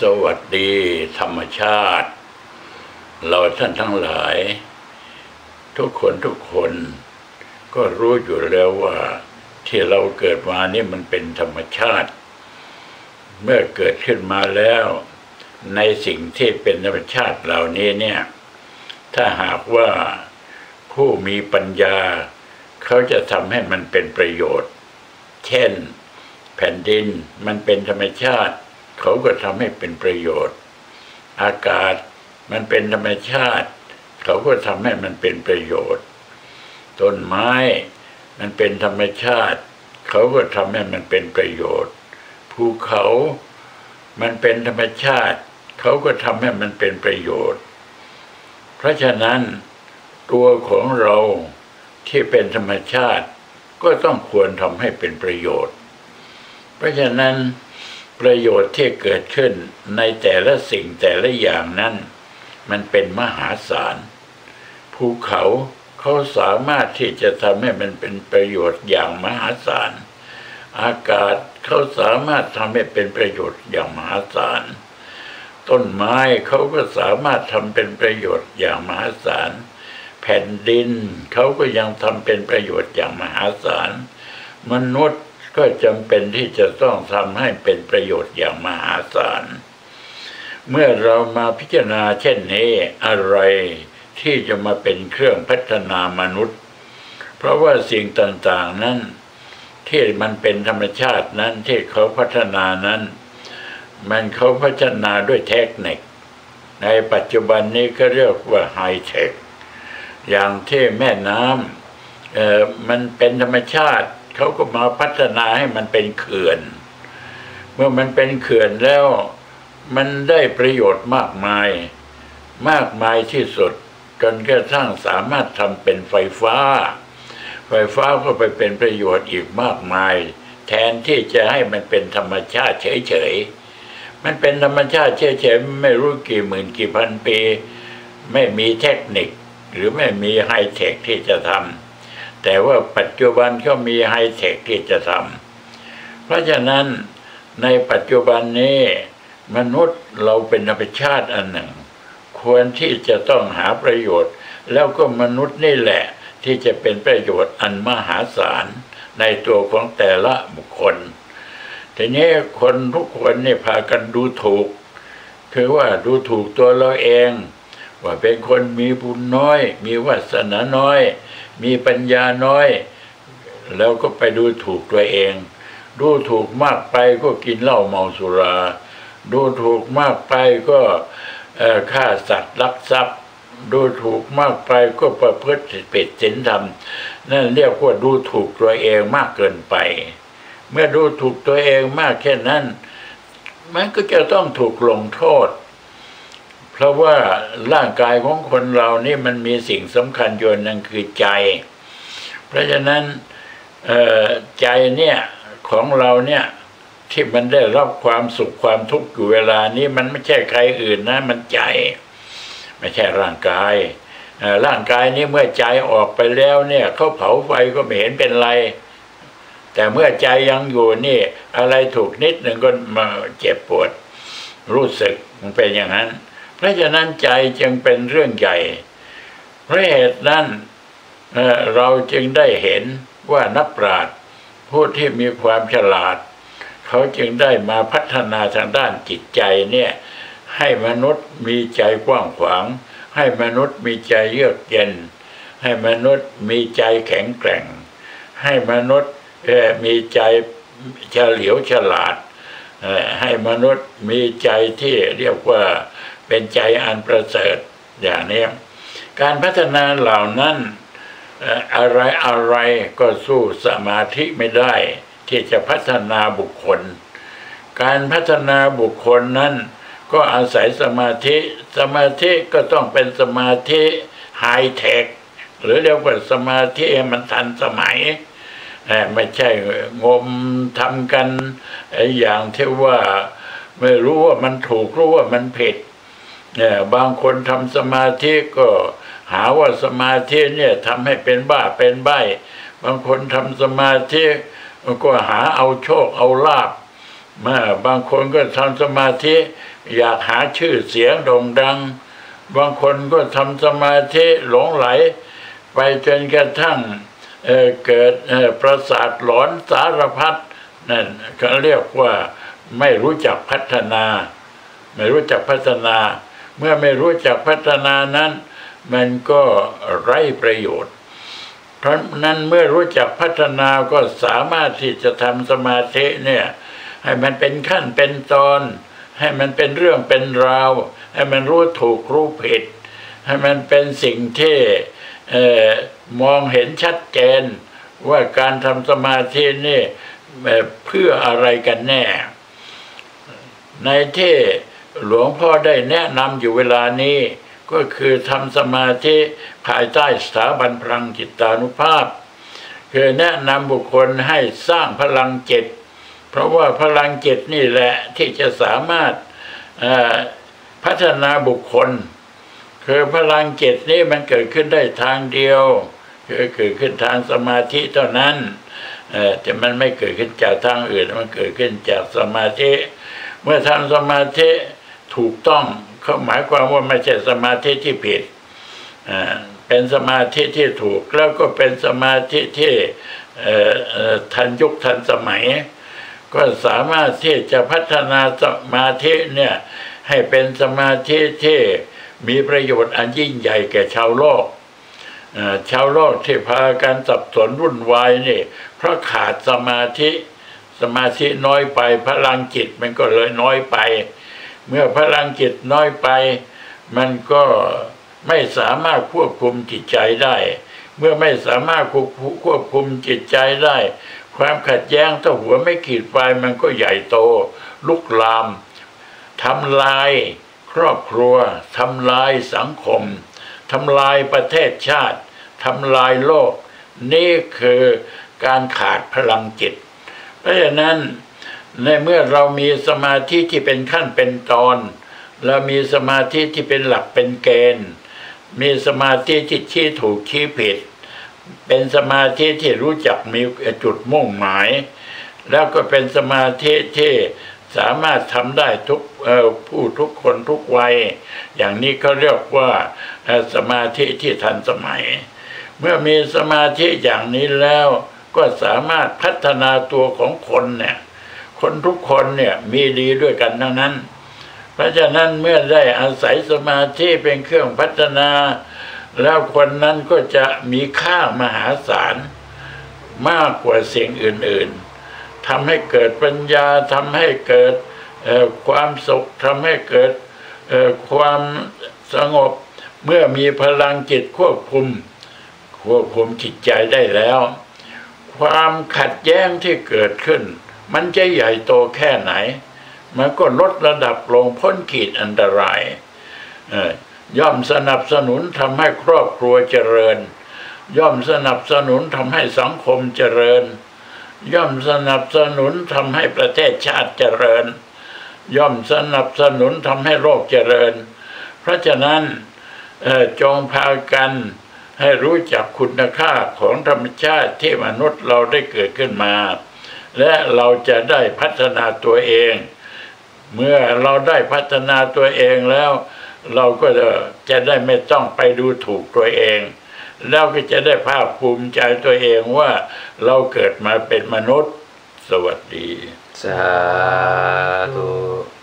สวัสดีธรรมชาติ เราท่านทั้งหลาย ทุกคนทุกคนก็รู้อยู่แล้วว่า ที่เราเกิดมานี่มันเป็นธรรมชาติ เมื่อเกิดขึ้นมาแล้ว ในสิ่งที่เป็นธรรมชาติเหล่านี้เนี่ย ถ้าหากว่าผู้มีปัญญา เขาจะทำให้มันเป็นประโยชน์ เช่น แผ่นดินมันเป็นธรรมชาติ เขาก็ทำให้เป็นประโยชน์ อากาศมันเป็นธรรมชาติ เขาก็ทำให้มันเป็นประโยชน์ ต้นไม้มันเป็นธรรมชาติ เขาก็ทำให้มันเป็นประโยชน์ ภูเขามันเป็นธรรมชาติ เขาก็ทำให้มันเป็นประโยชน์ เพราะฉะนั้นตัวของเราที่เป็นธรรมชาติก็ต้องควรทำให้เป็นประโยชน์ เพราะฉะนั้น ประโยชน์ที่เกิดขึ้นในแต่ละสิ่งแต่ละอย่างนั้น มันเป็นมหาศาลภูเขาเขาสามารถที่จะทำให้มันเป็นประโยชน์อย่างมหาศาลอากาศเขาสามารถทำให้เป็นประโยชน์อย่างมหาศาลต้นไม้เขาก็สามารถทำเป็นประโยชน์อย่างมหาศาลแผ่นดินเขาก็ยังทำเป็นประโยชน์อย่างมหาศาลมนุษย์ ก็จำเป็นที่จะต้องทำให้เป็นประโยชน์อย่างมหาศาล เมื่อเรามาพิจารณาเช่นนี้อะไรที่จะมาเป็นเครื่องพัฒนามนุษย์ เพราะว่าสิ่งต่างๆนั้น ที่มันเป็นธรรมชาตินั้นที่เขาพัฒนานั้น มันเขาพัฒนาด้วยเทคนิค ในปัจจุบันนี้ก็เรียกว่าไฮเทคอย่างที่แม่น้ำเออมันเป็นธรรมชาติ เขาก็มาพัฒนาให้มันเป็นเขื่อน เมื่อมันเป็นเขื่อนแล้วมันได้ประโยชน์มากมาย มากมายที่สุด จนกระทั่งสามารถทำเป็นไฟฟ้า ไฟฟ้าก็ไปเป็นประโยชน์อีกมากมาย แทนที่จะให้มันเป็นธรรมชาติเฉยๆ มันเป็นธรรมชาติเฉยๆไม่รู้กี่หมื่นกี่พันปี ไม่มีเทคนิค หรือไม่มีไฮเทคที่จะทำ แต่ว่าปัจจุบันก็มีไฮเทคที่จะทำเพราะฉะนั้นในปัจจุบันนี้มนุษย์เราเป็นธรรมชาติอันหนึ่ง ควรที่จะต้องหาประโยชน์ แล้วก็มนุษย์นี่แหละที่จะเป็นประโยชน์อันมหาศาลในตัวของแต่ละบุคคล ทีนี้คนทุกคนนี่พากันดูถูก คือว่าดูถูกตัวเราเอง ว่าเป็นคนมีบุญน้อย มีวาสนาน้อย มีปัญญาน้อย แล้วก็ไปดูถูกตัวเอง ดูถูกมากไปก็กินเหล้าเมาสุรา ดูถูกมากไปก็ฆ่าสัตว์ลักทรัพย์ ดูถูกมากไปก็ประพฤติผิดศีลธรรม นั่นเรียกว่าดูถูกตัวเองมากเกินไป เมื่อดูถูกตัวเองมากแค่นั้น มันก็จะต้องถูกลงโทษ เพราะว่าร่างกายของคนเรานี่มันมีสิ่งสำคัญอยู่นั่นคือใจ เพราะฉะนั้นใจเนี่ยของเราเนี่ยที่มันได้รับความสุขความทุกข์อยู่เวลานี้มันไม่ใช่ใครอื่นนะ มันใจ ไม่ใช่ร่างกายร่างกายนี้เมื่อใจออกไปแล้วเนี่ยเขาเผาไฟก็ไม่เห็นเป็นไร แต่เมื่อใจยังอยู่นี่ อะไรถูกนิดหนึ่งก็มาเจ็บปวด รู้สึกมันเป็นอย่างนั้น เพราะฉะนั้นใจจึงเป็นเรื่องใหญ่เพราะเหตุนั้นเราจึงได้เห็นว่านักปราชญ์ผู้ที่มีความฉลาด เขาจึงได้มาพัฒนาทางด้านจิตใจเนี่ยให้มนุษย์มีใจกว้างขวาง ให้มนุษย์มีใจเยือกเย็น ให้มนุษย์มีใจแข็งแกร่ง ให้มนุษย์มีใจเฉลียวฉลาด ให้มนุษย์มีใจที่เรียกว่า เป็นใจอันประเสริฐอย่างนี้การพัฒนาเหล่านั้นอะไรอะไรก็สู้สมาธิไม่ได้ ที่จะพัฒนาบุคคล การพัฒนาบุคคลนั้น ก็อาศัยสมาธิ สมาธิก็ต้องเป็นสมาธิไฮเทคหรือเรียกว่าสมาธิมันทันสมัยเอ่ไม่ใช่งมทำกันไอ้อย่างที่ว่าไม่รู้ว่ามันถูกรู้ว่ามันผิด เนี่ยบางคนทำสมาธิก็หาว่าสมาธิเนี่ยทำให้เป็นบ้าเป็นใบบางคนทำสมาธิก็หาเอาโชคเอาลาบมาบางคนก็ทำสมาธิ อยากหาชื่อเสียงโด่งดัง บางคนก็ทำสมาธิหลงไหล ไปจนกระทั่งเเกิดประสาทหลอนสารพัดนั่นเขาเรียกว่าไม่รู้จักพัฒนา ไม่รู้จักพัฒนา เมื่อไม่รู้จักพัฒนานั้น มันก็ไร้ประโยชน์ เพราะนั้นเมื่อรู้จักพัฒนาก็สามารถที่จะทำสมาธิเนี่ยให้มันเป็นขั้นเป็นตอน ให้มันเป็นเรื่องเป็นราว ให้มันรู้ถูกรู้ผิด ให้มันเป็นสิ่งที่เออมองเห็นชัดเจน ว่าการทำสมาธินี่เอ่อเพื่ออะไรกันแน่ ในที่ หลวงพ่อได้แนะนำอยู่เวลานี้ ก็คือทำสมาธิภายใต้สถาบันพลังจิตานุภาพ คือแนะนำบุคคลให้สร้างพลังจิตเพราะว่าพลังจิตนี่แหละที่จะสามารถพัฒนาบุคคล คือพลังจิตนี่มันเกิดขึ้นได้ทางเดียวคือเกิดขึ้นทางสมาธิเท่านั้นแต่มันไม่เกิดขึ้นจากทางอื่นมันเกิดขึ้นจากสมาธิ เมื่อทำสมาธิ ถูกต้องเขาหมายความว่าไม่ใช่สมาธิที่ผิดอ่าเป็นสมาธิที่ถูกแล้วก็เป็นสมาธิที่เอ่อทันยุคทันสมัย ก็สามารถที่จะพัฒนาสมาธิเนี่ยให้เป็นสมาธิที่มีประโยชน์อันยิ่งใหญ่แก่ชาวโลกอ่อชาวโลกที่พากันสับสนวุ่นวายนี่เพราะขาดสมาธิสมาธิน้อยไปพลังจิตมันก็เลยน้อยไป เมื่อพลังจิตน้อยไป มันก็ไม่สามารถควบคุมจิตใจได้ เมื่อไม่สามารถควบคุมจิตใจได้ ความขัดแย้งถ้าหัวไม่ขีดไฟมันก็ใหญ่โต ลุกลามทำลายครอบครัวทำลายสังคมทำลายประเทศชาติทำลายโลก นี่คือการขาดพลังจิต เพราะฉะนั้น ในเมื่อเรามีสมาธิที่เป็นขั้นเป็นตอน เรามีสมาธิที่เป็นหลักเป็นเกณฑ์ มีสมาธิที่ชี้ถูกชี้ผิด เป็นสมาธิที่รู้จักมีจุดมุ่งหมาย แล้วก็เป็นสมาธิที่สามารถทำได้ทุกผู้ทุกคนทุกวัย อย่างนี้เขาเรียกว่าสมาธิที่ทันสมัย เมื่อมีสมาธิอย่างนี้แล้วก็สามารถพัฒนาตัวของคนเนี่ย คนทุกคนเนี่ยมีดีด้วยกันทั้งนั้น เพราะฉะนั้นเมื่อได้อาศัยสมาธิเป็นเครื่องพัฒนา แล้วคนนั้นก็จะมีค่ามหาศาลมากกว่าสิ่งอื่น ๆทำให้เกิดปัญญาทำให้เกิดความสุขทำให้เกิดความสงบเมื่อมีพลังจิตควบคุม ควบคุมจิตใจได้แล้ว ความขัดแย้งที่เกิดขึ้น มันจะใหญ่โตแค่ไหน มันก็ลดระดับลงพ้นขีดอันตราย ย่อมสนับสนุนทำให้ครอบครัวเจริญ ย่อมสนับสนุนทำให้สังคมเจริญ ย่อมสนับสนุนทำให้ประเทศชาติเจริญ ย่อมสนับสนุนทำให้โลกเจริญ เพราะฉะนั้นจงพากันให้รู้จักคุณค่าของธรรมชาติที่มนุษย์เราได้เกิดขึ้นมา และเราจะได้พัฒนาตัวเอง เมื่อเราได้พัฒนาตัวเองแล้ว เราก็จะจะได้ไม่ต้องไปดูถูกตัวเอง แล้วก็จะได้ภาคภูมิใจตัวเองว่าเราเกิดมาเป็นมนุษย์ สวัสดี สาธุ